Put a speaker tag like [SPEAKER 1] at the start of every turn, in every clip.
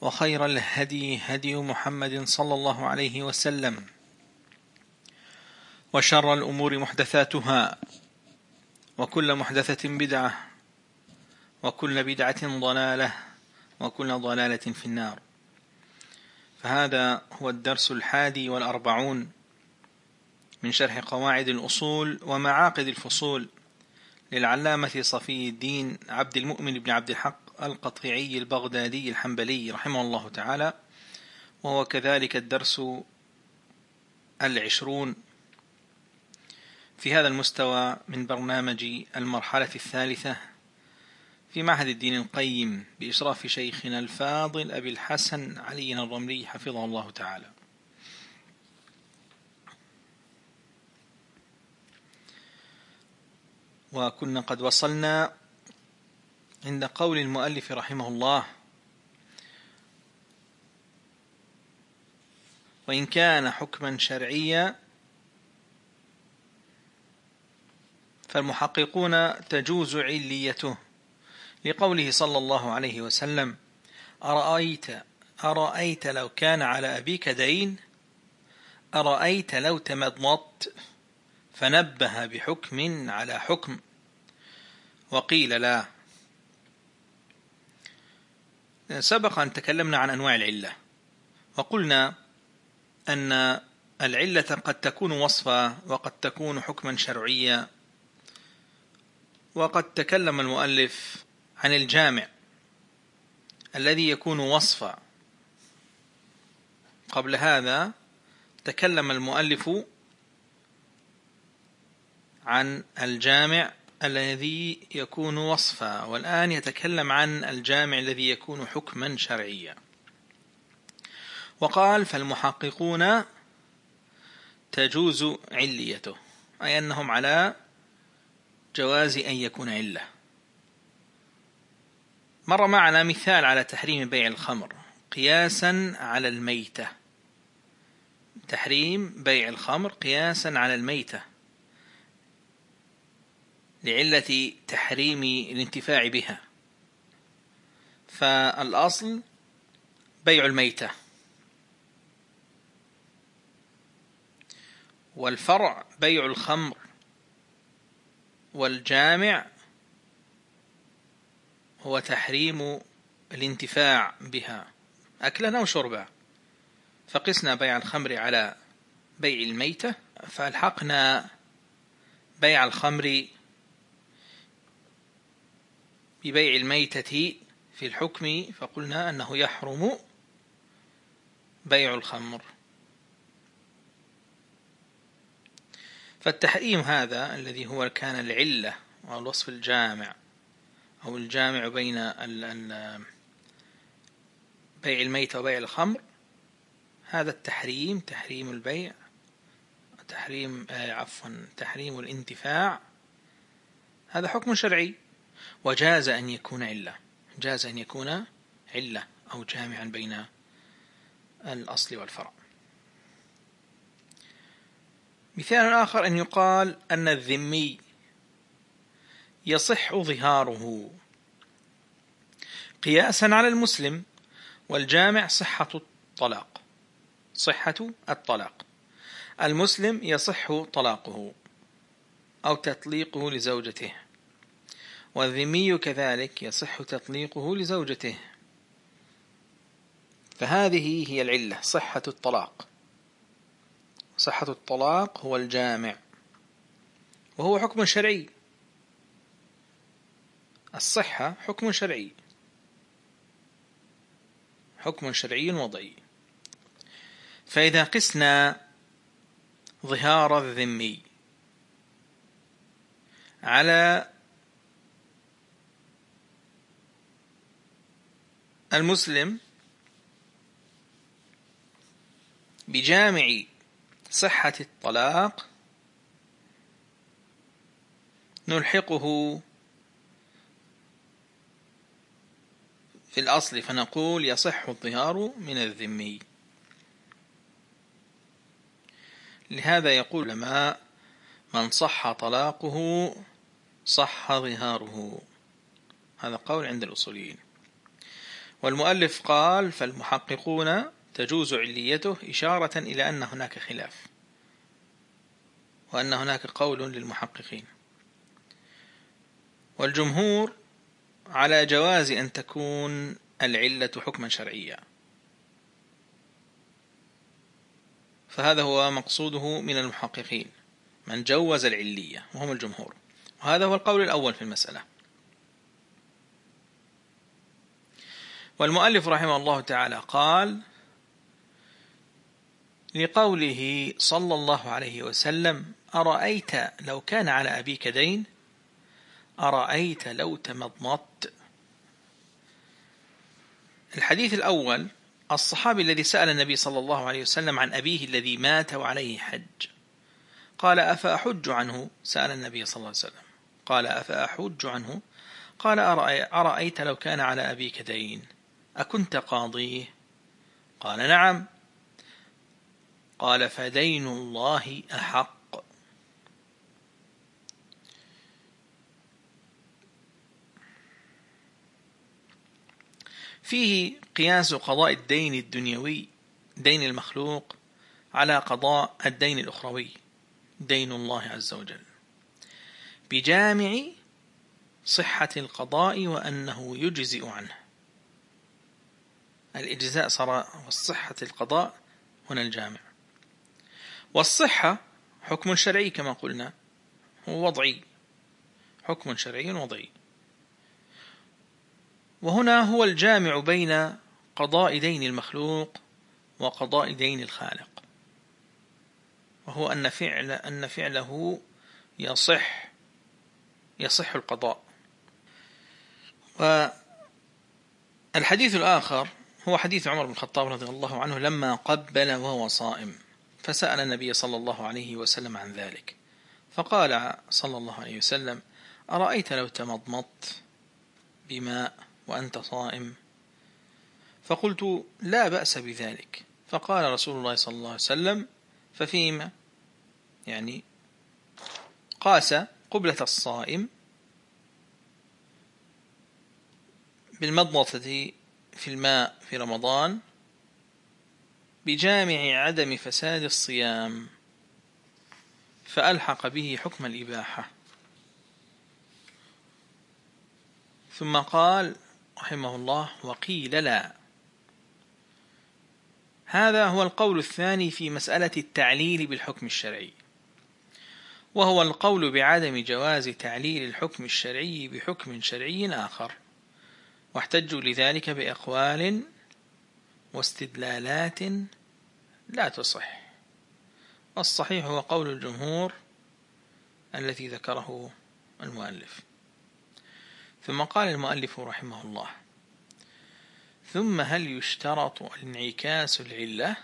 [SPEAKER 1] وخير الهدي هدي محمد صلى الله عليه وسلم. وشر الأمور محدثاتها وكل محدثة بدعة وكل بدعة ضلالة وكل ضلالة في النار. فهذا هو الدرس الحادي والأربعون من شرح قواعد الأصول ومعاقد الفصول للعلامة صفي الدين عبد المؤمن بن عبد الحق القطيعي البغدادي الحنبلي رحمه الله تعالى وهو كذلك الدرس العشرون. في هذا المستوى من برنامج المرحلة الثالثة في معهد الدين القيم بإشراف شيخنا الفاضل أبي الحسن علي الرملي حفظه الله تعالى. وكنا قد وصلنا عند قول المؤلف رحمه الله. وإن كان حكما شرعيا فالمحققون تجوز عليته. لقوله صلى الله عليه وسلم أرأيت أرأيت لو كان على أبيك دين؟ أرأيت لو تمضمضت؟ فنبه بحكم على حكم. وقيل لا. سبق أن تكلمنا عن أنواع العلة وقلنا أن العلة قد تكون وصفا وقد تكون حكما شرعيا. وقد تكلم المؤلف عن الجامع الذي يكون وصفا. قبل هذا تكلم المؤلف عن الجامع الذي يكون وصفا والآن يتكلم عن الجامع الذي يكون حكما شرعيا. وقال فالمحققون تجوز عليته أي أنهم على جواز أن يكون علة. مر معنا مثال على تحريم بيع الخمر قياسا على الميتة. تحريم بيع الخمر قياسا على الميتة. لعلة تحريم الانتفاع بها. فالأصل بيع الميتة. والفرع بيع الخمر. والجامع هو تحريم الانتفاع بها. أكلا أو شربا فقسنا بيع الخمر على بيع الميتة. فألحقنا بيع الخمر ببيع الميتة في الحكم فقلنا أنه يحرم بيع الخمر. فالتحريم هذا الذي هو كان العلة والوصف الجامع أو الجامع بين بيع الميتة وبيع الخمر هذا التحريم تحريم البيع تحريم آه، عفوا تحريم الانتفاع هذا حكم شرعي. وجاز أن يكون علة. جاز أن يكون علة أو جامعا بين الأصل والفرع. مثال آخر أن يقال أن الذمي يصح ظهاره. قياسا على المسلم والجامع صحة الطلاق. صحة الطلاق. المسلم يصح طلاقه أو تطليقه لزوجته. والذمي كذلك يصح تطليقه لزوجته. فهذه هي العلة صحة الطلاق. صحة الطلاق هو الجامع. وهو حكم شرعي. الصحة حكم شرعي. حكم شرعي وضعي. فإذا قسنا ظهار الذمي على المسلم بجامع صحة الطلاق نلحقه في الأصل فنقول يصح الظهار من الذمي لهذا يقول العلماء من صح طلاقه صح ظهاره. هذا قول عند الأصوليين. والمؤلف قال فالمحققون تجوز عليته إشارة إلى أن هناك خلاف وأن هناك قول للمحققين. والجمهور على جواز أن تكون العلة حكما شرعيا. فهذا هو مقصوده من المحققين. من جوز العلية وهم الجمهور. وهذا هو القول الأول في المسألة. والمؤلف رحمه الله تعالى قال لقوله صلى الله عليه وسلم أرأيت لو كان على أبيك دين؟ أرأيت لو تمضمضت؟ الحديث الأول الصحابي الذي سأل النبي صلى الله عليه وسلم عن أبيه الذي مات وعليه حج. قال أفأحج عنه؟ سأل النبي صلى الله عليه وسلم. قال أفأحج عنه؟ قال أرأيت لو كان على أبيك دين؟ أكنت قاضيه؟ قال نعم. قال فدين الله أحق. فيه قياس قضاء الدين الدنيوي دين المخلوق على قضاء الدين الأخروي دين الله عز وجل. بجامع صحة القضاء وأنه يجزئ عنه. الإجزاء صار والصحة القضاء هنا الجامع. والصحة حكم شرعي كما قلنا هو وضعي. حكم شرعي وضعي. وهنا هو الجامع بين قضاء دين المخلوق وقضاء دين الخالق. وهو أن فعل أن فعله يصح يصح القضاء. والحديث الآخر هو حديث عمر بن الخطاب رضي الله عنه لما قبل وهو صائم فسأل النبي صلى الله عليه وسلم عن ذلك. فقال صلى الله عليه وسلم أرأيت لو تمضمضت بماء وأنت صائم؟ فقلت لا بأس بذلك. فقال رسول الله صلى الله عليه وسلم ففيما؟ يعني قاس قبلة الصائم بالمضمضة في الماء في رمضان بجامع عدم فساد الصيام فألحق به حكم الإباحة. ثم قال رحمه الله وقيل لا. هذا هو القول الثاني في مسألة التعليل بالحكم الشرعي. وهو القول بعدم جواز تعليل الحكم الشرعي بحكم شرعي آخر. واحتجوا لذلك بأقوال واستدلالات لا تصح. والصحيح هو قول الجمهور الذي ذكره المؤلف. ثم قال المؤلف رحمه الله ثم هل يشترط انعكاس العلة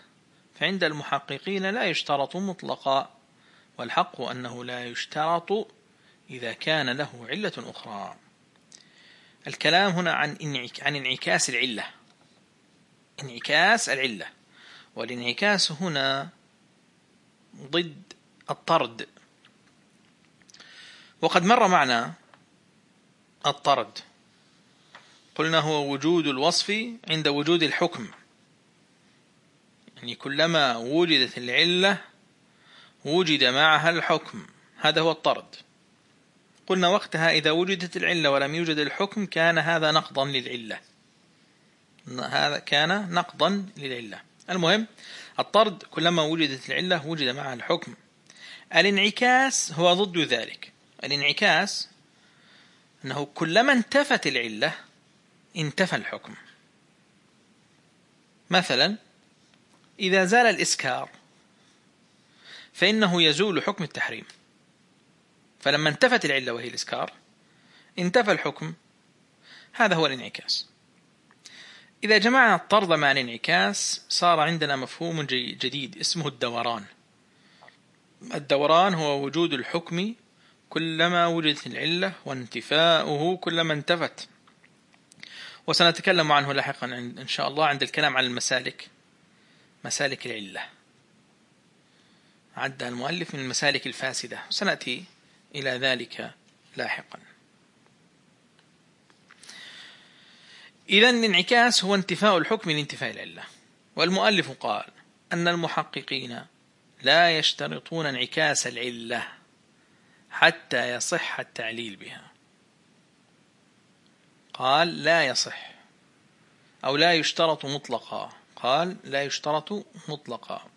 [SPEAKER 1] فعند المحققين لا يشترط مطلقا والحق أنه لا يشترط إذا كان له علة أخرى. الكلام هنا عن عن انعكاس العلة. انعكاس العلة. والانعكاس هنا ضد الطرد. وقد مر معنا الطرد. قلنا هو وجود الوصف عند وجود الحكم. يعني كلما وجدت العلة وجد معها الحكم. هذا هو الطرد. قلنا وقتها إذا وجدت العلة ولم يوجد الحكم كان هذا نقضا للعلة. هذا كان نقضا للعلة. المهم الطرد كلما وجدت العلة وجد معها الحكم. الانعكاس هو ضد ذلك. الانعكاس أنه كلما انتفت العلة انتفى الحكم. مثلا إذا زال الإسكار فإنه يزول حكم التحريم. فلما انتفت العلة وهي الإسكار انتفى الحكم. هذا هو الانعكاس. إذا جمعنا الطرد مع الانعكاس صار عندنا مفهوم جديد اسمه الدوران. الدوران هو وجود الحكم كلما وجدت العلة وانتفاؤه كلما انتفت. وسنتكلم عنه لاحقا إن شاء الله عند الكلام عن المسالك. مسالك العلة. عد المؤلف من المسالك الفاسدة. وسنأتي إلى ذلك لاحقا. إذا الانعكاس هو انتفاء الحكم لانتفاء العلة. والمؤلف قال أن المحققين لا يشترطون انعكاس العلة حتى يصح التعليل بها. قال لا يصح أو لا يشترط مطلقا. قال لا يشترط مطلقا.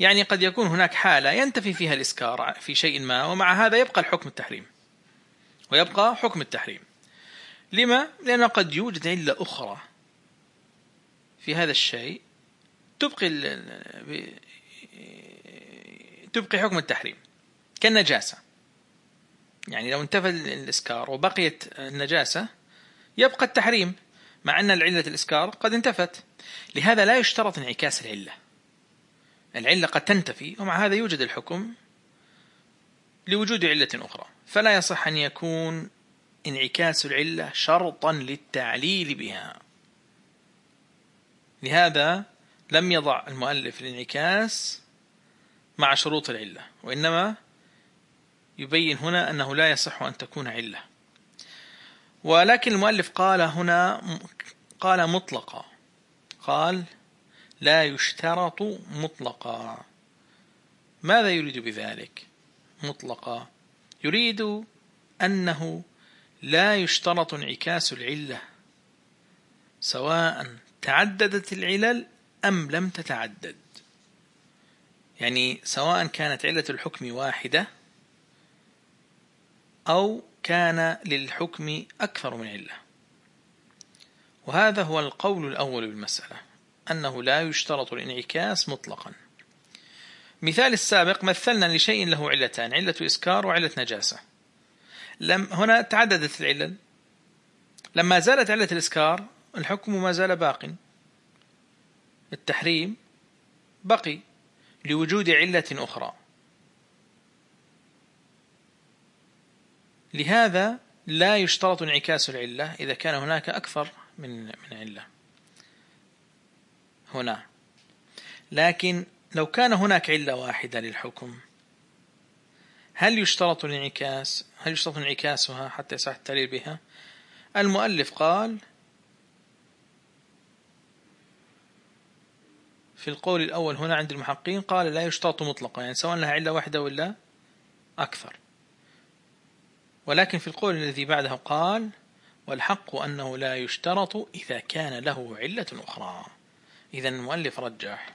[SPEAKER 1] يعني قد يكون هناك حالة ينتفي فيها الإسكار في شيء ما ومع هذا يبقى الحكم التحريم. ويبقى حكم التحريم. لما؟ لأنه قد يوجد علة أخرى في هذا الشيء تبقي تبقي حكم التحريم كالنجاسة. يعني لو انتفى الإسكار وبقيت النجاسة يبقى التحريم مع أن العلة الإسكار قد انتفت. لهذا لا يشترط انعكاس العلة. العلة قد تنتفي ومع هذا يوجد الحكم لوجود علة أخرى. فلا يصح أن يكون انعكاس العلة شرطا للتعليل بها. لهذا لم يضع المؤلف الانعكاس مع شروط العلة وإنما يبين هنا أنه لا يصح أن تكون علة. ولكن المؤلف قال هنا قال مطلقا. قال لا يشترط مطلقا. ماذا يريد بذلك؟ مطلقا. يريد أنه لا يشترط انعكاس العلة سواء تعددت العلل أم لم تتعدد. يعني سواء كانت علة الحكم واحدة أو كان للحكم أكثر من علة. وهذا هو القول الأول بالمسألة. أنه لا يشترط الانعكاس مطلقا. مثال السابق مثلنا لشيء له علتان علة إسكار وعلة نجاسة. لم هنا تعددت العلل. لما زالت علة الإسكار الحكم ما زال باق. التحريم بقي لوجود علة أخرى. لهذا لا يشترط انعكاس العلة إذا كان هناك أكثر من من علة. هنا. لكن لو كان هناك علة واحدة للحكم هل يشترط الانعكاس؟ هل يشترط انعكاسها حتى يصح التعليل بها؟ المؤلف قال في القول الأول هنا عند المحققين قال لا يشترط مطلقا يعني سواء لها علة واحدة ولا أكثر. ولكن في القول الذي بعده قال والحق أنه لا يشترط إذا كان له علة أخرى. إذا المؤلف رجح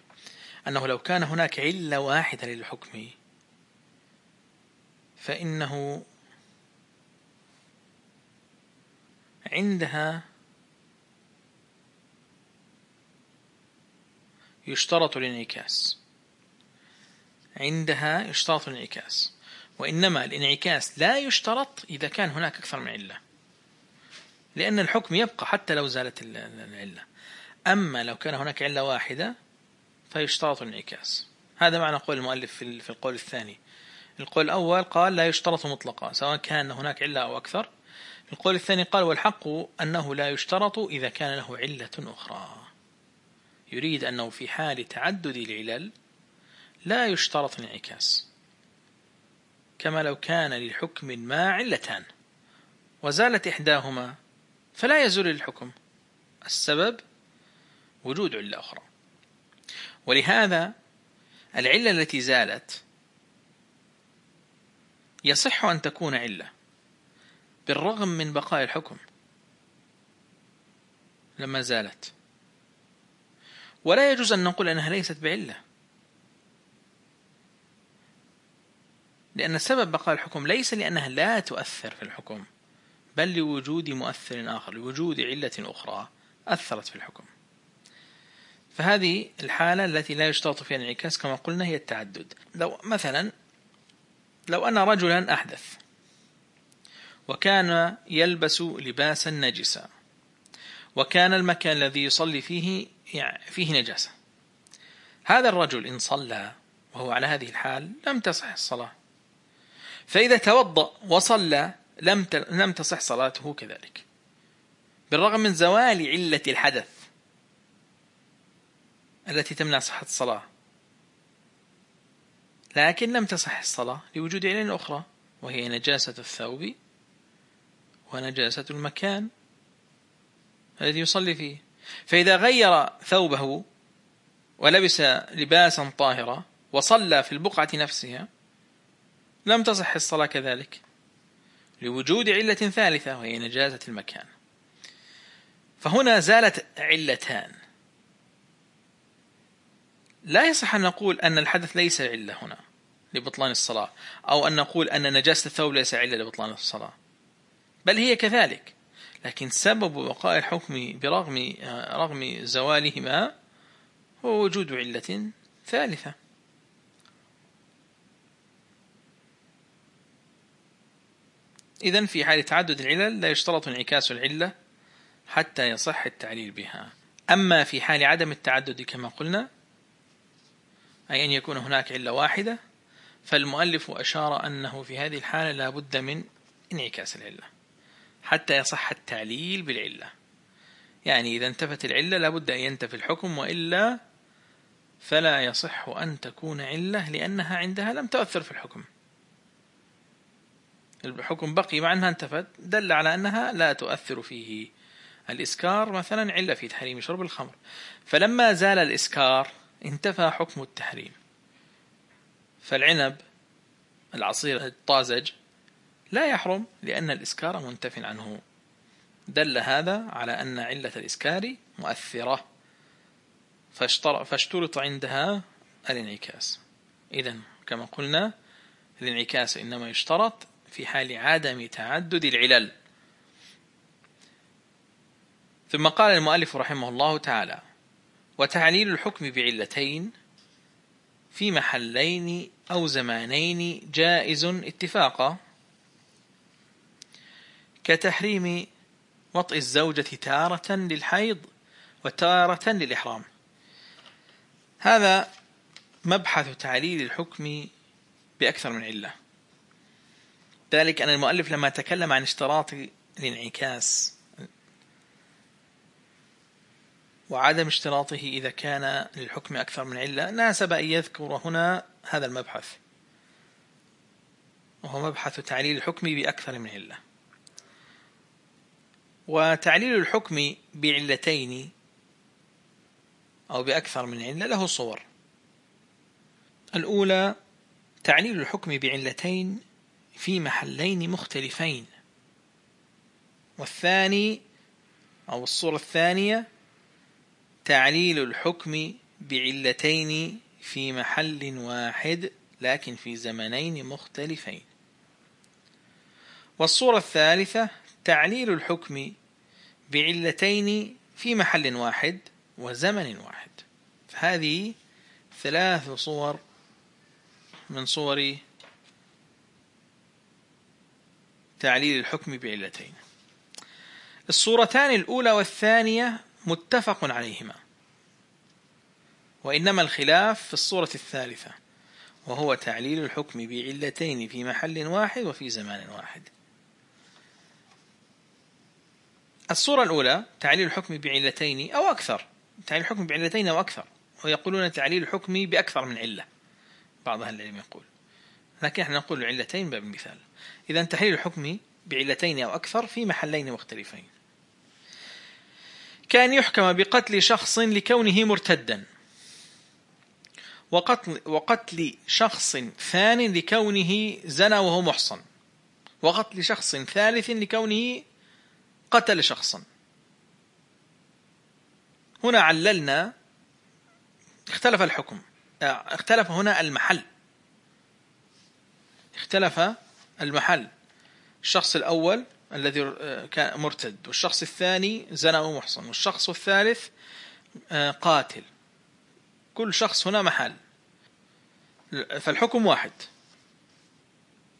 [SPEAKER 1] أنه لو كان هناك علة واحدة للحكم فإنه عندها يشترط الانعكاس. عندها يشترط الانعكاس. وإنما الانعكاس لا يشترط إذا كان هناك أكثر من علة لأن الحكم يبقى حتى لو زالت العلة. أما لو كان هناك علة واحدة فيشترط الانعكاس. هذا معنى قول المؤلف في القول الثاني. القول الأول قال لا يشترط مطلقا سواء كان هناك علة أو أكثر. القول الثاني قال والحق أنه لا يشترط إذا كان له علة أخرى. يريد أنه في حال تعدد العلل لا يشترط الانعكاس. كما لو كان للحكم ما علتان وزالت إحداهما فلا يزول الحكم السبب وجود علة أخرى ولهذا العلة التي زالت يصح أن تكون علة بالرغم من بقاء الحكم لما زالت. ولا يجوز أن نقول أنها ليست بعلة لأن سبب بقاء الحكم ليس لأنها لا تؤثر في الحكم بل لوجود مؤثر آخر لوجود علة أخرى أثرت في الحكم. فهذه الحالة التي لا يشترط فيها الانعكاس كما قلنا هي التعدد. لو مثلا لو أن رجلا أحدث وكان يلبس لباسا نجسا وكان المكان الذي يصلي فيه يعني فيه نجاسة هذا الرجل إن صلى وهو على هذه الحال لم تصح الصلاة. فإذا توضأ وصلى لم لم تصح صلاته كذلك. بالرغم من زوال علة الحدث التي تمنع صحة الصلاة. لكن لم تصح الصلاة لوجود علة أخرى وهي نجاسة الثوب ونجاسة المكان الذي يصلي فيه. فإذا غير ثوبه ولبس لباسا طاهرا وصلى في البقعة نفسها لم تصح الصلاة كذلك لوجود علة ثالثة وهي نجاسة المكان. فهنا زالت علتان. لا يصح أن نقول أن الحدث ليس علة هنا لبطلان الصلاة أو أن نقول أن نجاسة الثوب ليس علة لبطلان الصلاة. بل هي كذلك لكن سبب بقاء الحكم برغم رغم زوالهما هو وجود علة ثالثة. إذا في حال تعدد العلل لا يشترط انعكاس العلة حتى يصح التعليل بها. أما في حال عدم التعدد كما قلنا أي أن يكون هناك علة واحدة فالمؤلف أشار أنه في هذه الحالة لا بد من انعكاس العلة حتى يصح التعليل بالعلة. يعني إذا انتفت العلة لابد أن ينتفي الحكم وإلا فلا يصح أن تكون علة لأنها عندها لم تؤثر في الحكم. الحكم بقي مع أنها انتفت دل على أنها لا تؤثر فيه الإسكار مثلا علة في تحريم شرب الخمر. فلما زال الإسكار انتفى حكم التحريم. فالعنب العصير الطازج لا يحرم لأن الإسكار منتف عنه. دل هذا على أن علة الإسكار مؤثرة. فاشترط عندها الانعكاس. إذا كما قلنا الانعكاس إنما يشترط في حال عدم تعدد العلل. ثم قال المؤلف رحمه الله تعالى وتعليل الحكم بعلتين في محلين أو زمانين جائز اتفاقا كتحريم وطئ الزوجة تارة للحيض وتارة للإحرام. هذا مبحث تعليل الحكم بأكثر من علة. ذلك أن المؤلف لما تكلم عن اشتراط الانعكاس وعدم اشتراطه إذا كان للحكم أكثر من علة ناسب أن يذكر هنا هذا المبحث. وهو مبحث تعليل الحكم بأكثر من علة. وتعليل الحكم بعلتين أو بأكثر من علة له صور. الأولى تعليل الحكم بعلتين في محلين مختلفين. والثاني أو الصورة الثانية تعليل الحكم بعلتين في محل واحد لكن في زمنين مختلفين. والصورة الثالثة تعليل الحكم بعلتين في محل واحد وزمن واحد. فهذه ثلاث صور من صور تعليل الحكم بعلتين. الصورتان الأولى والثانية متفق عليهما. وإنما الخلاف في الصورة الثالثة وهو تعليل الحكم بعلتين في محل واحد وفي زمان واحد. الصورة الأولى تعليل الحكم بعلتين أو أكثر تعليل الحكم بعلتين أو أكثر ويقولون تعليل الحكم بأكثر من علة. بعض أهل العلم يقول لكن إحنا نقول علتين باب المثال. إذا تحليل الحكم بعلتين أو أكثر في محلين مختلفين. كان يحكم بقتل شخص لكونه مرتدا. وقتل, وقتل شخص ثان لكونه زنى وهو محصن. وقتل شخص ثالث لكونه قتل شخصا. هنا عللنا اختلف الحكم. اختلف هنا المحل. اختلف المحل. الشخص الأول الذي كان مرتد والشخص الثاني زنى ومحصن والشخص الثالث آه، قاتل. كل شخص هنا محل. فالحكم واحد.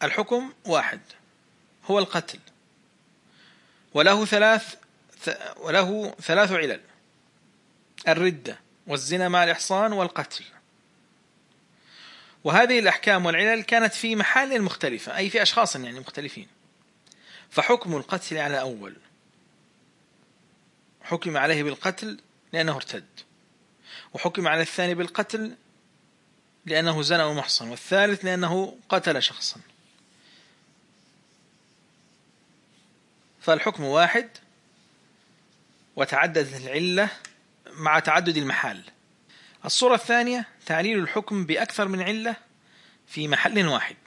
[SPEAKER 1] الحكم واحد. هو القتل. وله ثلاث وله ثلاث علل. الردة والزنا مع الإحصان والقتل. وهذه الأحكام والعلل كانت في محال مختلفة أي في أشخاص يعني مختلفين. فحكم القتل على أول. حكم عليه بالقتل لأنه ارتد. وحكم على الثاني بالقتل لأنه زنى ومحصن. والثالث لأنه قتل شخصا. فالحكم واحد وتعددت العلة مع تعدد المحال. الصورة الثانية تعليل الحكم بأكثر من علة في محل واحد.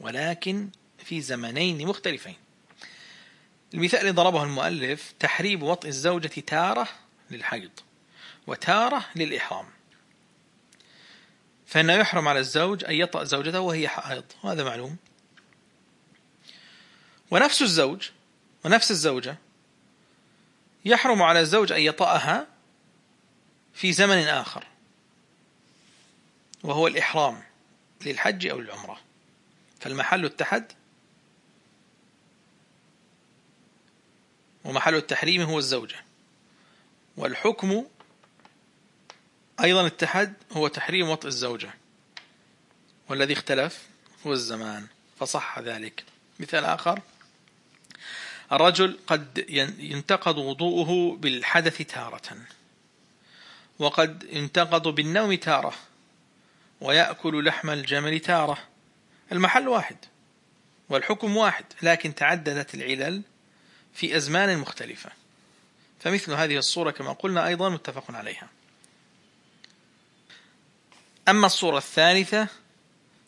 [SPEAKER 1] ولكن في زمنين مختلفين. المثال اللي ضربه المؤلف تحريب وطئ الزوجة تارة للحيض وتارة للإحرام. فإنه يحرم على الزوج أن يطأ زوجته وهي حائض وهذا معلوم. ونفس الزوج ونفس الزوجة يحرم على الزوج أن يطأها في زمن آخر وهو الإحرام للحج أو العمرة. فالمحل اتحد ومحل التحريم هو الزوجة. والحكم أيضا اتحد هو تحريم وطء الزوجة. والذي اختلف هو الزمان. فصح ذلك. مثال آخر. الرجل قد ينتقض وضوءه بالحدث تارة. وقد ينتقض بالنوم تارة. ويأكل لحم الجمل تارة. المحل واحد. والحكم واحد. لكن تعددت العلل في أزمان مختلفة. فمثل هذه الصورة كما قلنا أيضا متفق عليها. أما الصورة الثالثة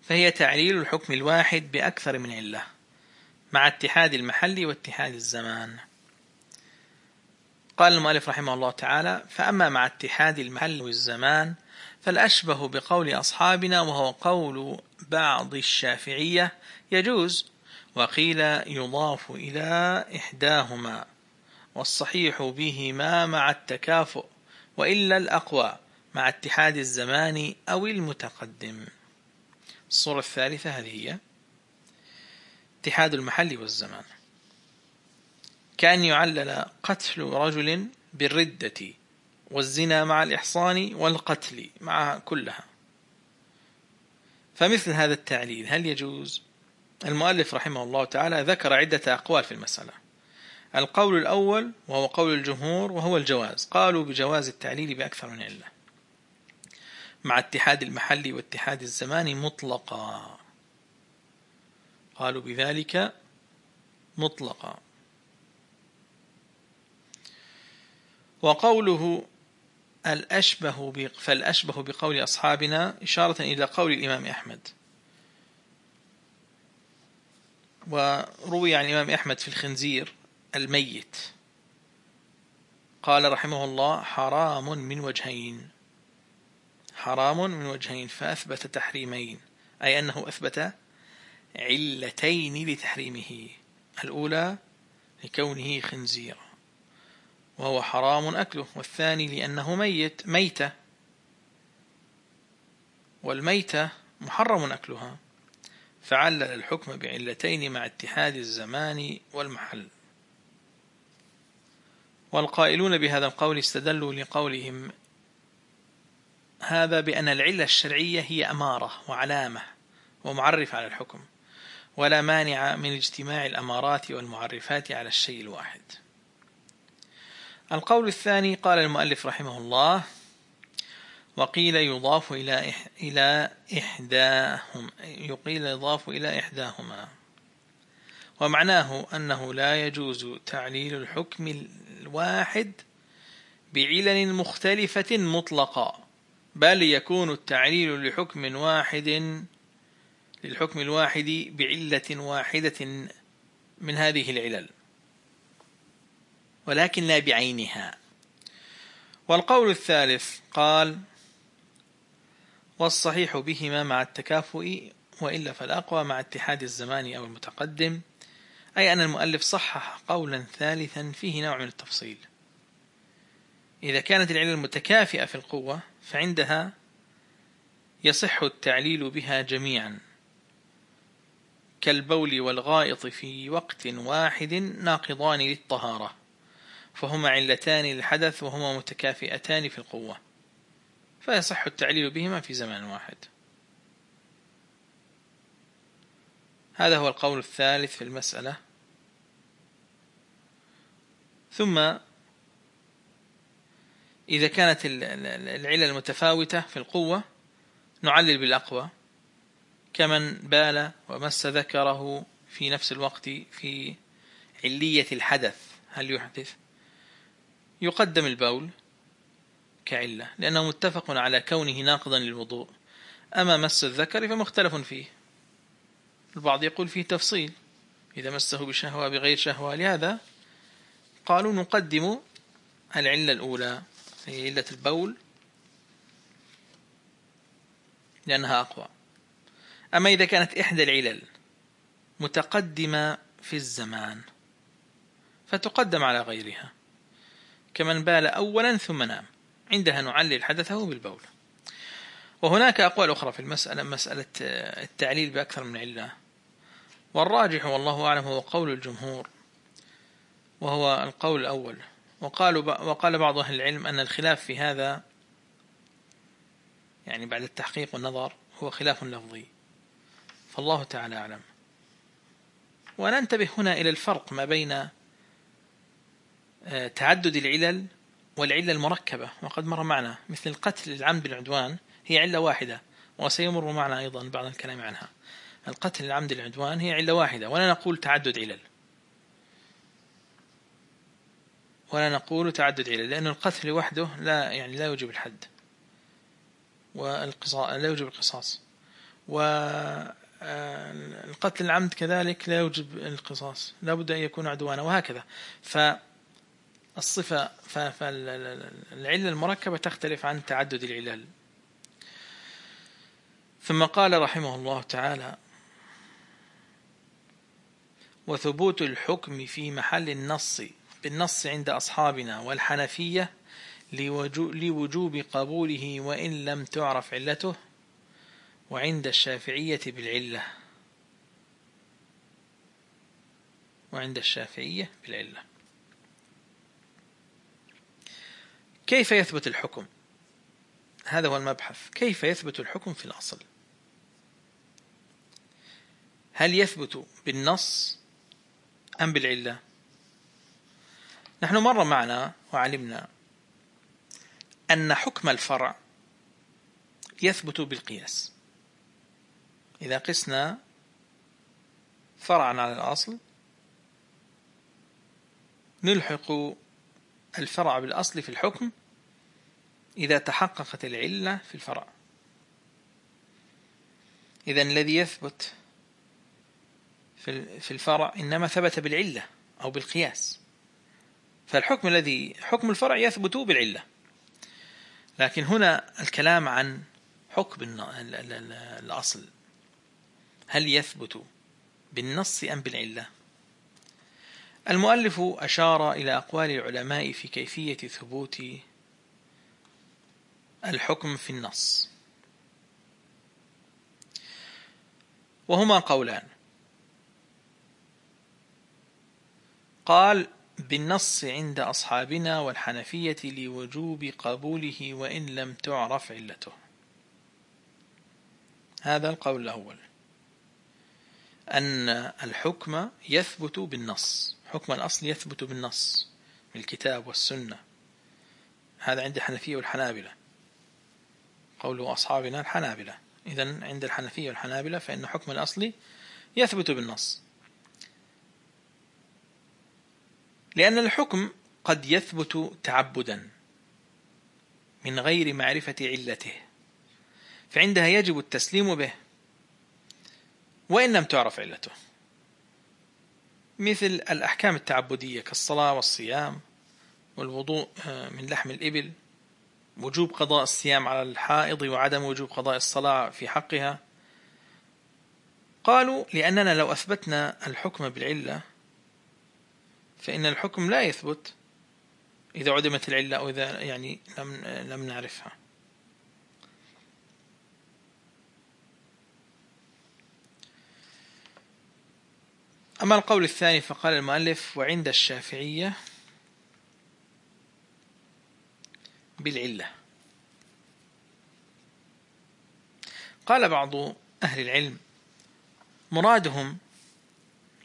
[SPEAKER 1] فهي تعليل الحكم الواحد بأكثر من علة مع اتحاد المحل واتحاد الزمان. قال المؤلف رحمه الله تعالى فأما مع اتحاد المحل والزمان فالأشبه بقول أصحابنا وهو قول بعض الشافعية يجوز وقيل يضاف إلى إحداهما والصحيح بهما مع التكافؤ وإلا الأقوى مع اتحاد الزمان أو المتقدم. الصورة الثالثة هذه هي؟ اتحاد المحل والزمان. كأن يعلل قتل رجل بالردة والزنا مع الإحصان والقتل مع كلها. فمثل هذا التعليل هل يجوز؟ المؤلف رحمه الله تعالى ذكر عدة أقوال في المسألة. القول الأول وهو قول الجمهور وهو الجواز. قالوا بجواز التعليل بأكثر من علة. مع اتحاد المحل واتحاد الزمان مطلقا. قالوا بذلك مطلقا. وقوله الأشبه فالأشبه بقول أصحابنا إشارة إلى قول الإمام أحمد. وروي عن الإمام أحمد في الخنزير الميت. قال رحمه الله حرام من وجهين. حرام من وجهين فأثبت تحريمين أي أنه أثبت علتين لتحريمه. الأولى لكونه خنزيرا وهو حرام أكله والثاني لأنه ميت ميتة. والميتة محرم أكلها. فعلل الحكم بعلتين مع اتحاد الزمان والمحل. والقائلون بهذا القول استدلوا لقولهم هذا بأن العلة الشرعية هي أمارة وعلامة ومعرف على الحكم ولا مانع من اجتماع الأمارات والمعرفات على الشيء الواحد. القول الثاني قال المؤلف رحمه الله وقيل يضاف إلى إلى إحداهم يقيل يضاف إلى إحداهما. ومعناه أنه لا يجوز تعليل الحكم الواحد بعلل مختلفة مطلقا بل يكون التعليل لحكم واحد للحكم الواحد بعلة واحدة من هذه العلل ولكن لا بعينها. والقول الثالث قال والصحيح بهما مع التكافؤ وإلا فالأقوى مع اتحاد الزمان أو المتقدم أي أن المؤلف صحح قولا ثالثا فيه نوع من التفصيل. إذا كانت العلة متكافئة في القوة فعندها يصح التعليل بها جميعا كالبول والغائط في وقت واحد ناقضان للطهارة فهما علتان للحدث وهما متكافئتان في القوة. فيصح التعليل بهما في زمان واحد. هذا هو القول الثالث في المسألة. ثم إذا كانت العلل متفاوتة في القوة نعلل بالأقوى. كمن بال ومس ذكره في نفس الوقت في علية الحدث. هل يحدث؟ يقدم البول. كعلة لأنه متفق على كونه ناقضا للوضوء. أما مس الذكر فمختلف فيه. البعض يقول فيه تفصيل. إذا مسه بشهوة بغير شهوة لهذا قالوا نقدم العلة الأولى هي علة البول لأنها أقوى. أما إذا كانت إحدى العلل متقدمة في الزمان فتقدم على غيرها. كمن بال أولا ثم نام. عندها نعلل حدثه بالبول. وهناك أقوال أخرى في المسألة مسألة التعليل بأكثر من علة. والراجح والله أعلم هو قول الجمهور وهو القول الأول. وقالوا وقال بعض أهل العلم أن الخلاف في هذا يعني بعد التحقيق والنظر هو خلاف لفظي. فالله تعالى أعلم. وننتبه هنا إلى الفرق ما بين آه، تعدد العلل والعلة المركبة وقد مر معنا. مثل القتل العمد بالعدوان هي علة واحدة وسيمر معنا أيضا بعض الكلام عنها. القتل العمد العدوان هي علة واحدة ولا نقول تعدد علل. ولا نقول تعدد علل لأن القتل لوحده لا يعني لا يوجب الحد. والقصاص لا يوجب القصاص. والقتل آه، العمد كذلك لا يوجب القصاص. لا بد أن يكون عدوانا وهكذا. فالصفة فالعلة المركبة تختلف عن تعدد العلل. ثم قال رحمه الله تعالى وثبوت الحكم في محل النص بالنص عند أصحابنا والحنفية لوجوب قبوله وإن لم تعرف علته وعند الشافعية بالعلة. وعند الشافعية بالعلة. كيف يثبت الحكم؟ هذا هو المبحث. كيف يثبت الحكم في الأصل؟ هل يثبت بالنص أم بالعلة؟ نحن مر معنا وعلمنا أن حكم الفرع يثبت بالقياس. إذا قسنا فرعا على الأصل نلحق الفرع بالأصل في الحكم إذا تحققت العلة في الفرع. إذا الذي يثبت في الفرع إنما ثبت بالعلة أو بالقياس. فالحكم الذي حكم الفرع يثبت بالعلة. لكن هنا الكلام عن حكم الأصل. هل يثبت بالنص أم بالعلة؟ المؤلف أشار إلى أقوال العلماء في كيفية ثبوت الحكم في النص. وهما قولان. قال بالنص عند أصحابنا والحنفية لوجوب قبوله وإن لم تعرف علته. هذا القول الأول. أن الحكم يثبت بالنص. حكم الأصل يثبت بالنص بالكتاب والسنة. هذا عند الحنفية والحنابلة. قوله أصحابنا الحنابلة. إذن عند الحنفية والحنابلة فإن حكم الأصل يثبت بالنص. لأن الحكم قد يثبت تعبدا من غير معرفة علته. فعندها يجب التسليم به وإن لم تعرف علته. مثل الأحكام التعبدية كالصلاة والصيام والوضوء آه، من لحم الإبل وجوب قضاء الصيام على الحائض وعدم وجوب قضاء الصلاة في حقها. قالوا لأننا لو أثبتنا الحكم بالعلة فإن الحكم لا يثبت إذا عدمت العلة أو إذا يعني لم لم نعرفها. أما القول الثاني فقال المؤلف وعند الشافعية بالعلة. قال بعض أهل العلم مرادهم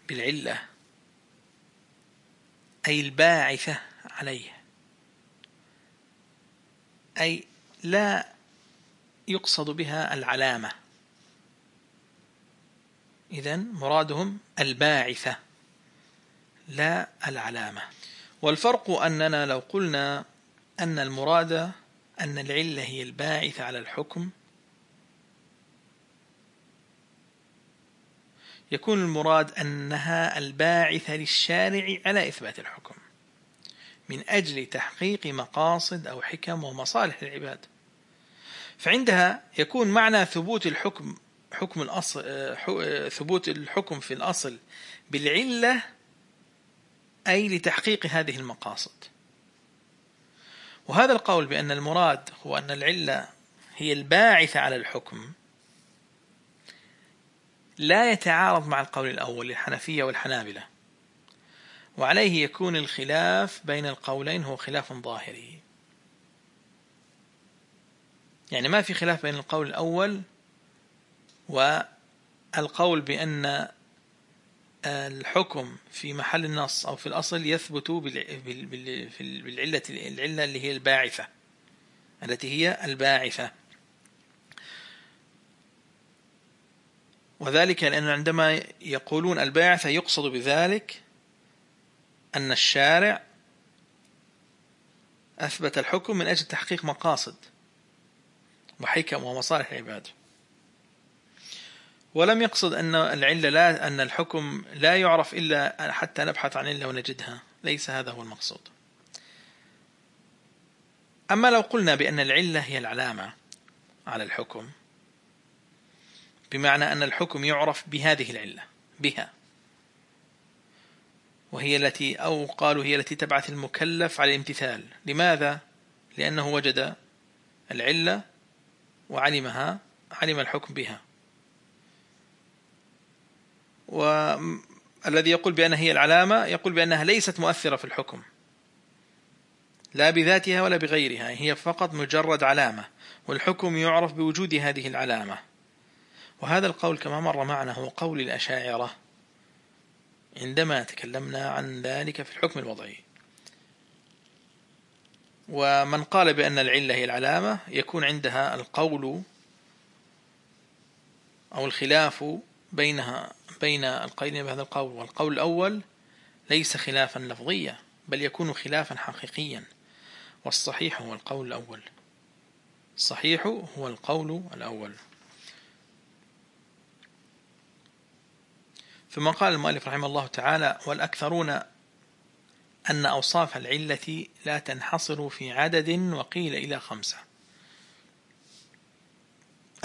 [SPEAKER 1] بالعلة أي الباعثة عليه أي لا يقصد بها العلامة. إذا مرادهم الباعثة لا العلامة. والفرق أننا لو قلنا أن المراد أن العلة هي الباعثة على الحكم يكون المراد أنها الباعثة للشارع على إثبات الحكم من أجل تحقيق مقاصد أو حكم ومصالح العباد. فعندها يكون معنى ثبوت الحكم حكم الأصل ثبوت الحكم في الأصل بالعلة أي لتحقيق هذه المقاصد. وهذا القول بأن المراد هو أن العلة هي الباعثة على الحكم لا يتعارض مع القول الأول للحنفية والحنابلة. وعليه يكون الخلاف بين القولين هو خلاف ظاهري. يعني ما في خلاف بين القول الأول والقول بأن الحكم في محل النص أو في الأصل يثبت بالعلة العلة اللي هي الباعثة التي هي الباعثة. وذلك لأن عندما يقولون الباعثة يقصد بذلك أن الشارع أثبت الحكم من أجل تحقيق مقاصد وحكم ومصالح العباد. ولم يقصد أن العلة لا أن الحكم لا يعرف إلا حتى نبحث عن علة ونجدها. ليس هذا هو المقصود. أما لو قلنا بأن العلة هي العلامة على الحكم بمعنى أن الحكم يعرف بهذه العلة بها. وهي التي أو قالوا هي التي تبعث المكلف على الامتثال. لماذا؟ لأنه وجد العلة وعلمها علم الحكم بها. والذي يقول بأنها هي العلامة يقول بأنها ليست مؤثرة في الحكم. لا بذاتها ولا بغيرها هي فقط مجرد علامة والحكم يعرف بوجود هذه العلامة. وهذا القول كما مر معنا هو قول الأشاعرة عندما تكلمنا عن ذلك في الحكم الوضعي. ومن قال بأن العلة هي العلامة يكون عندها القول أو الخلاف بينها بين القيلين بهذا القول. والقول الأول ليس خلافا لفظيا بل يكون خلافا حقيقيا. والصحيح هو القول الأول. الصحيح هو القول الأول. ثم قال المؤلف رحمه الله تعالى والأكثرون أن أوصاف العلة لا تنحصر في عدد وقيل إلى خمسة.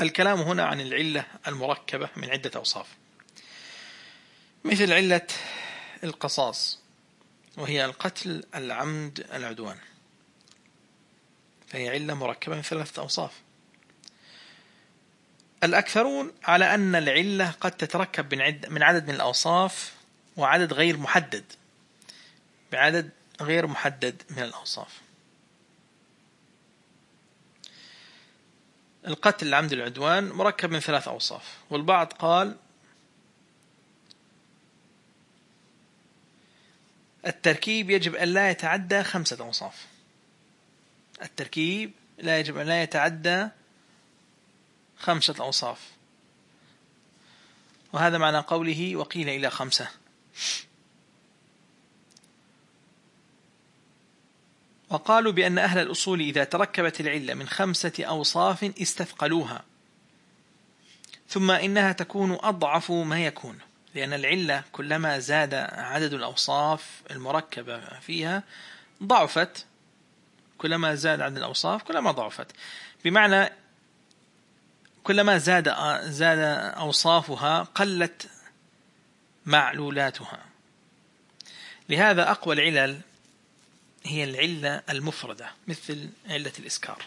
[SPEAKER 1] الكلام هنا عن العلة المركبة من عدة أوصاف. مثل علة القصاص وهي القتل العمد العدوان. فهي علة مركبة من ثلاثة أوصاف. الأكثرون على أن العلة قد تتركب من عدد من الأوصاف وعدد غير محدد. بعدد غير محدد من الأوصاف. القتل العمد العدوان مركب من ثلاث أوصاف والبعض قال التركيب يجب أن لا يتعدى خمسة أوصاف. التركيب لا يجب أن لا يتعدى خمسة أوصاف. وهذا معنى قوله وقيل إلى خمسة. وقالوا بأن أهل الأصول إذا تركبت العلة من خمسة أوصاف استثقلوها. ثم إنها تكون أضعف ما يكون لأن العلة كلما زاد عدد الأوصاف المركبة فيها ضعفت. كلما زاد عدد الأوصاف كلما ضعفت. بمعنى كلما زاد زاد أوصافها قلت معلولاتها. لهذا أقوى العلل هي العلة المفردة مثل علة الإسكار.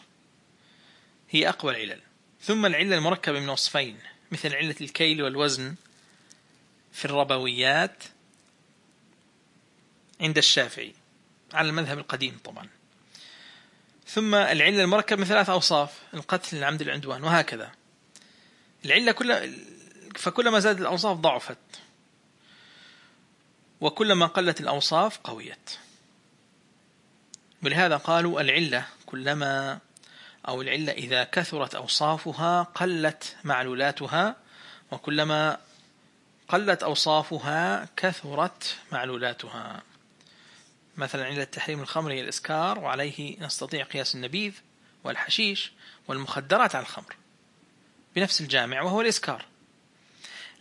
[SPEAKER 1] هي أقوى العلل. ثم العلة المركبة من وصفين مثل علة الكيل والوزن في الربويات عند الشافعي على المذهب القديم طبعا. ثم العلة المركب من ثلاث أوصاف القتل العمد العدوان وهكذا. العلة كل فكلما زادت الأوصاف ضعفت وكلما قلت الأوصاف قويت. ولهذا قالوا العلة كلما أو العلة إذا كثرت أوصافها قلت معلولاتها وكلما قلت أوصافها كثرت معلولاتها. مثلا علة تحريم الخمر هي الإسكار وعليه نستطيع قياس النبيذ والحشيش والمخدرات على الخمر بنفس الجامع وهو الإسكار.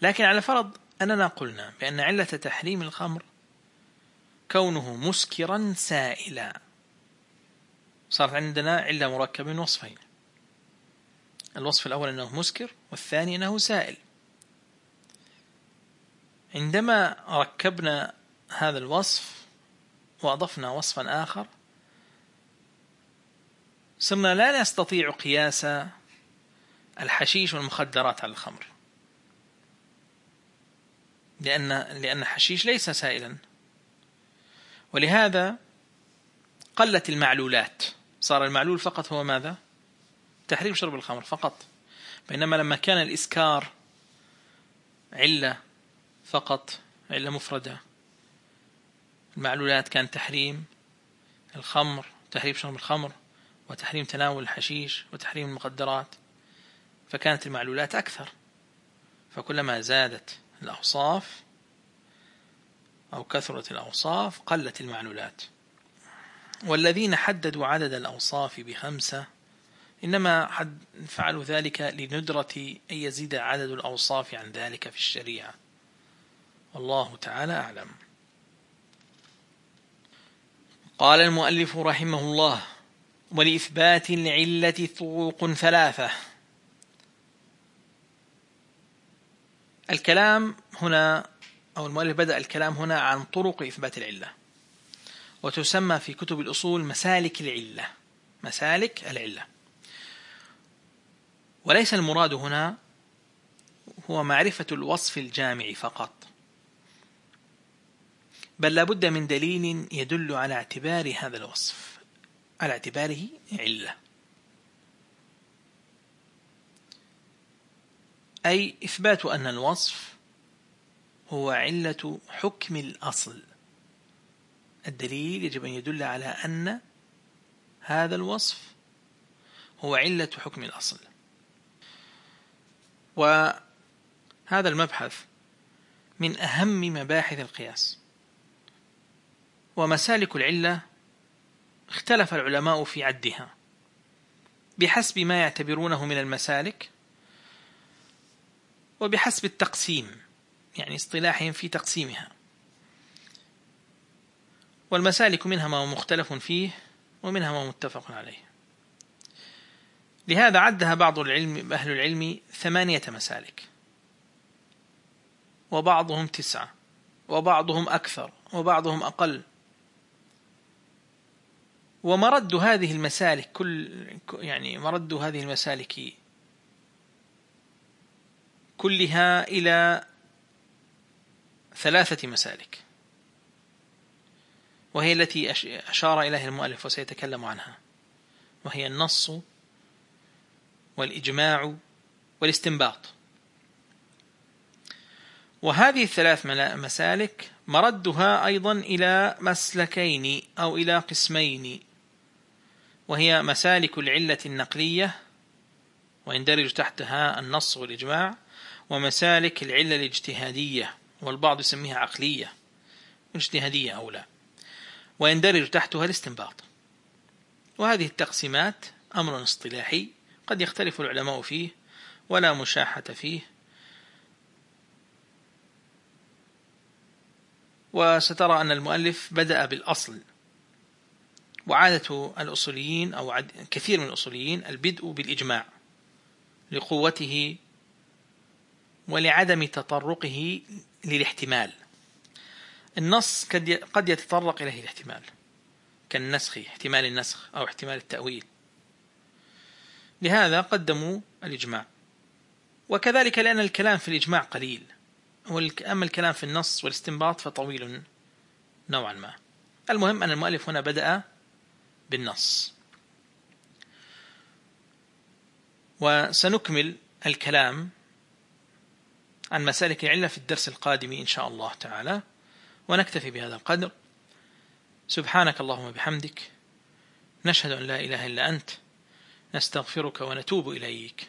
[SPEAKER 1] لكن على فرض أننا قلنا بأن علة تحريم الخمر كونه مسكرا سائلا. صارت عندنا علة مركبة من وصفين. الوصف الأول أنه مسكر والثاني أنه سائل. عندما ركبنا هذا الوصف وأضفنا وصفا آخر صرنا لا نستطيع قياس الحشيش والمخدرات على الخمر. لأن لأن الحشيش ليس سائلا. ولهذا قلت المعلولات. صار المعلول فقط هو ماذا؟ تحريم شرب الخمر فقط. بينما لما كان الإسكار علة فقط علة مفردة. المعلولات كان تحريم الخمر تحريم شرب الخمر وتحريم تناول الحشيش وتحريم المخدرات. فكانت المعلولات أكثر. فكلما زادت الأوصاف أو كثرت الأوصاف قلت المعلولات. والذين حددوا عدد الأوصاف بخمسة إنما حد فعلوا ذلك لندرة أن يزيد عدد الأوصاف عن ذلك في الشريعة. والله تعالى أعلم. قال المؤلف رحمه الله ولإثبات العلة طرق ثلاثة. الكلام هنا أو المؤلف بدأ الكلام هنا عن طرق إثبات العلة. وتسمى في كتب الأصول مسالك العلة. مسالك العلة. وليس المراد هنا هو معرفة الوصف الجامع فقط. بل لابد من دليل يدل على اعتبار هذا الوصف على اعتباره علة. أي إثبات أن الوصف هو علة حكم الأصل. الدليل يجب أن يدل على أن هذا الوصف هو علة حكم الأصل. وهذا المبحث من أهم مباحث القياس. ومسالك العلة اختلف العلماء في عدها. بحسب ما يعتبرونه من المسالك وبحسب التقسيم يعني اصطلاحهم في تقسيمها. والمسالك منها ما مختلف فيه ومنها ما متفق عليه. لهذا عدها بعض العلم أهل العلم ثمانية مسالك. وبعضهم تسعة. وبعضهم أكثر. وبعضهم أقل. ومرد هذه المسالك كل يعني مرد هذه المسالك كلها إلى ثلاثة مسالك. وهي التي أشار إليها المؤلف وسيتكلم عنها. وهي النص والإجماع والاستنباط. وهذه الثلاث مسالك مردها أيضا إلى مسلكين أو إلى قسمين. وهي مسالك العلة النقلية ويندرج تحتها النص والإجماع ومسالك العلة الاجتهادية والبعض يسميها عقلية. اجتهادية أو لا. ويندرج تحتها الاستنباط. وهذه التقسيمات أمر اصطلاحي قد يختلف العلماء فيه ولا مشاحة فيه. وسترى أن المؤلف بدأ بالأصل. وعادة الأصوليين أو كثير من الأصوليين البدء بالإجماع لقوته ولعدم تطرقه للاحتمال. النص قد يتطرق إليه الاحتمال كالنسخ احتمال النسخ أو احتمال التأويل. لهذا قدموا الإجماع. وكذلك لأن الكلام في الإجماع قليل أما الكلام في النص والاستنباط فطويل نوعا ما. المهم أن المؤلف هنا بدأ بالنص. وسنكمل الكلام عن مسالك العلة في الدرس القادم إن شاء الله تعالى. ونكتفي بهذا القدر. سبحانك اللهم بحمدك نشهد أن لا إله إلا أنت. نستغفرك ونتوب إليك.